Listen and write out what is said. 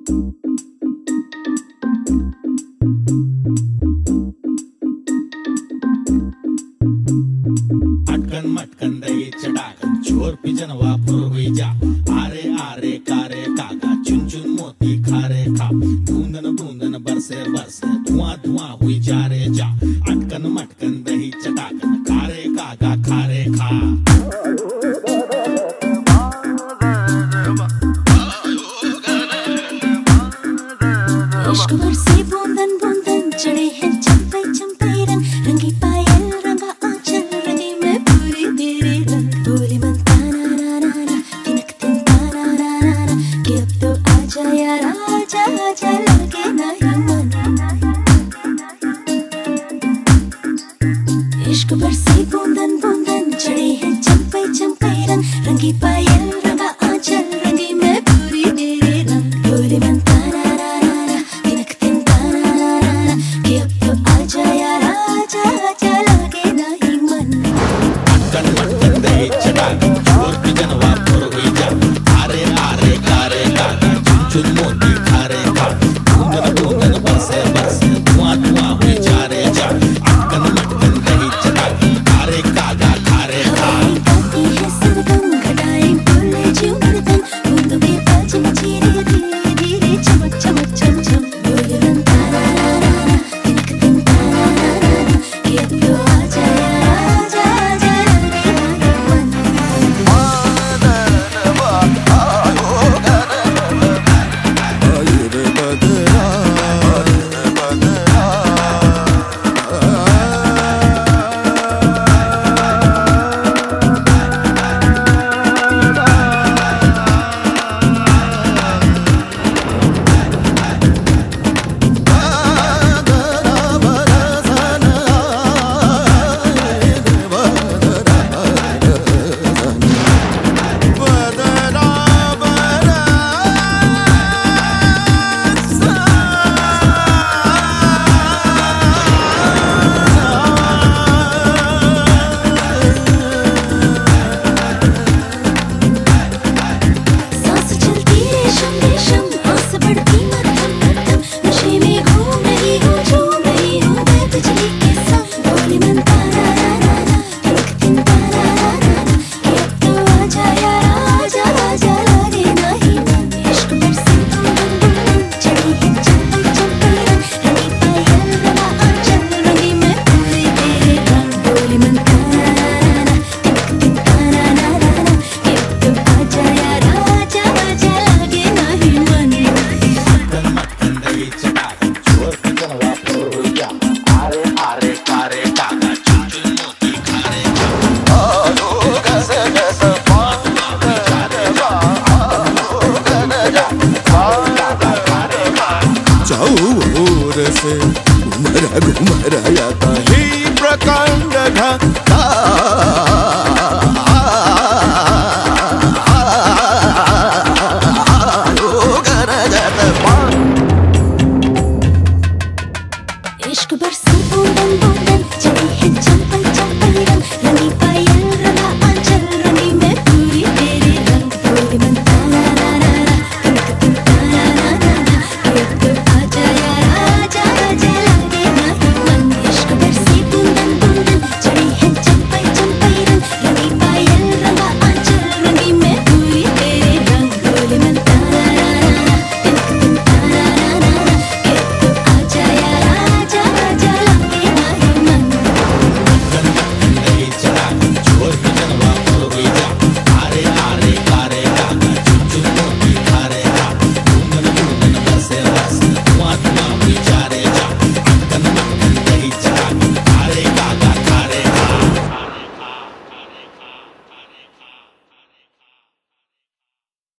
अटकन मटकन दही चटाकन, चोर पिजन वापर वैजा आरे आरे कारे काका चुन चुन मोती खारे खा। बूंदन बूंदन बरसे बरसे, धुआँ धुआँ हुई इश्क बरसे गोंदन गोंदन चढ़े हैं चमके चमके रंग रंगी पायल रंगा आंचल रंगी मैं पूरी तेरे रंग पूरे मन तारा रा रा रा तिनक तिन तारा रा रा रा कि अब तो आजा यार आजा आजा लगे ना ही मन तन मन दे चढ़ा घुमरा घुमराया काली प्रकांड घाता